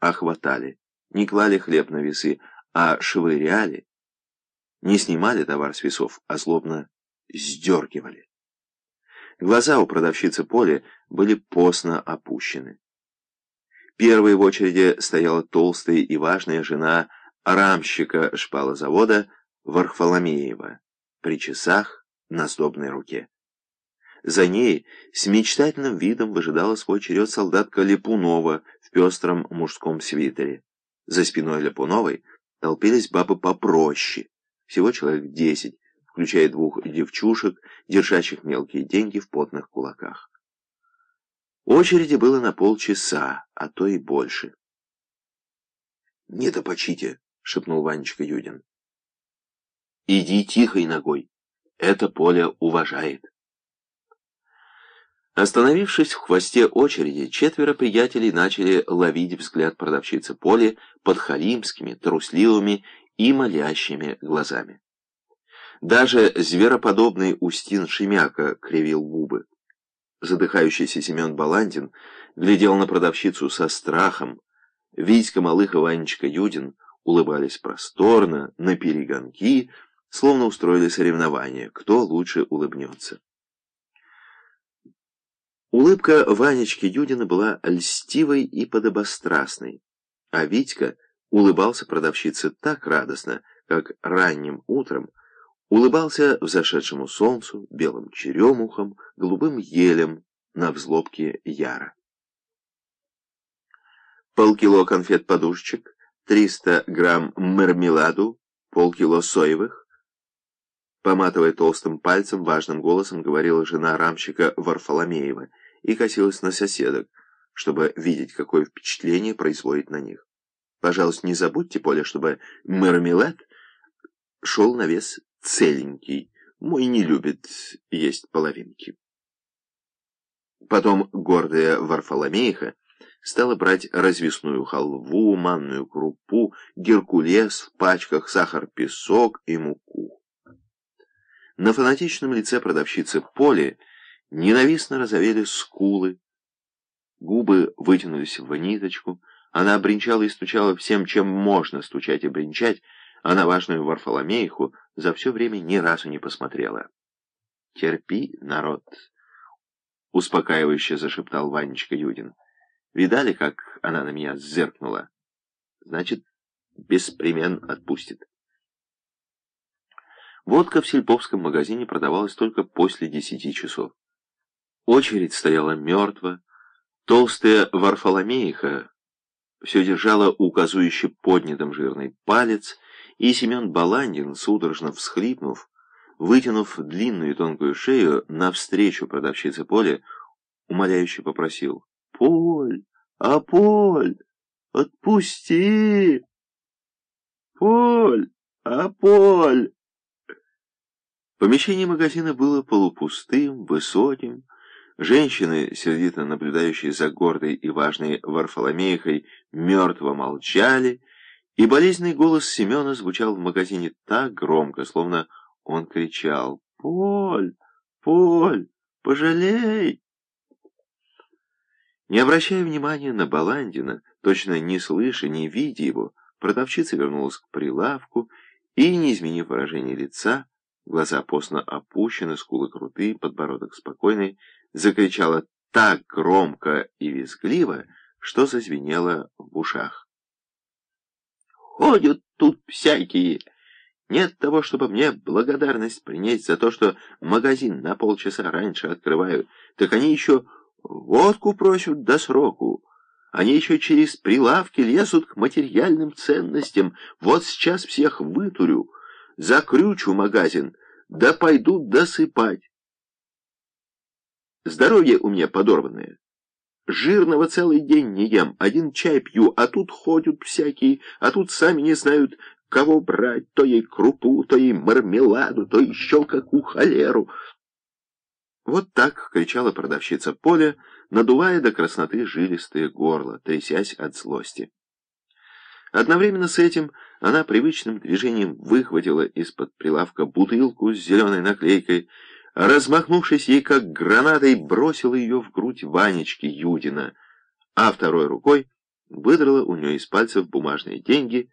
а хватали, не клали хлеб на весы, а швыряли, не снимали товар с весов, а злобно сдергивали. Глаза у продавщицы Поли были постно опущены. Первой в очереди стояла толстая и важная жена рамщика шпалозавода Варфоломеева при часах на сдобной руке. За ней с мечтательным видом выжидала свой черед солдатка Липунова в пестром мужском свитере. За спиной Липуновой толпились бабы попроще, всего человек десять, включая двух девчушек, держащих мелкие деньги в потных кулаках. Очереди было на полчаса, а то и больше. «Не допочите», — шепнул Ванечка Юдин. «Иди тихой ногой, это поле уважает». Остановившись в хвосте очереди, четверо приятелей начали ловить взгляд продавщицы Поли под халимскими, трусливыми и молящими глазами. Даже звероподобный Устин Шемяка кривил губы. Задыхающийся Семен Баландин глядел на продавщицу со страхом. Витька Малых и Ванечка Юдин улыбались просторно, на перегонки, словно устроили соревнование, кто лучше улыбнется. Улыбка Ванечки Юдина была льстивой и подобострастной, а Витька улыбался продавщице так радостно, как ранним утром улыбался взошедшему солнцу, белым черемухам, голубым елем на взлобке яра. Полкило конфет-подушечек, 300 грамм мармеладу, полкило соевых. Поматывая толстым пальцем, важным голосом говорила жена рамщика Варфоломеева и косилась на соседок, чтобы видеть, какое впечатление производит на них. Пожалуйста, не забудьте, Поля, чтобы мармелад шел на вес целенький. Мой не любит есть половинки. Потом гордая Варфоломеиха стала брать развесную халву, манную крупу, геркулес в пачках, сахар-песок и муку. На фанатичном лице продавщицы Поли ненавистно разовели скулы, губы вытянулись в ниточку, она обринчала и стучала всем, чем можно стучать и бренчать, а на важную Варфоломеиху за все время ни разу не посмотрела. «Терпи, народ!» — успокаивающе зашептал Ванечка Юдин. «Видали, как она на меня зеркнула? Значит, беспремен отпустит». Водка в сельповском магазине продавалась только после десяти часов. Очередь стояла мертво. Толстая Варфоломеиха все держала указующе поднятым жирный палец, и Семен Баландин, судорожно всхлипнув, вытянув длинную и тонкую шею навстречу продавщице Поле, умоляюще попросил «Поль, а Поль, отпусти! Поль, а Поль!» Помещение магазина было полупустым, высоким, Женщины, сердито наблюдающие за гордой и важной Варфоломеихой, мертво молчали, и болезненный голос Семена звучал в магазине так громко, словно он кричал «Поль! Поль! Пожалей!» Не обращая внимания на Баландина, точно не слыша, не видя его, продавщица вернулась к прилавку и, не изменив выражение лица, глаза постно опущены, скулы крутые, подбородок спокойный, закричала так громко и визгливо, что зазвенело в ушах. «Ходят тут всякие! Нет того, чтобы мне благодарность принять за то, что магазин на полчаса раньше открывают, так они еще водку просят до сроку». Они еще через прилавки лезут к материальным ценностям. Вот сейчас всех вытурю, закрючу магазин, да пойдут досыпать. Здоровье у меня подорванное. Жирного целый день не ем, один чай пью, а тут ходят всякие, а тут сами не знают, кого брать, то ей крупу, то ей мармеладу, то еще какую холеру. Вот так кричала продавщица Поля, надувая до красноты жилистое горло, трясясь от злости. Одновременно с этим она привычным движением выхватила из-под прилавка бутылку с зеленой наклейкой, размахнувшись ей как гранатой, бросил ее в грудь Ванечки Юдина, а второй рукой выдрала у нее из пальцев бумажные деньги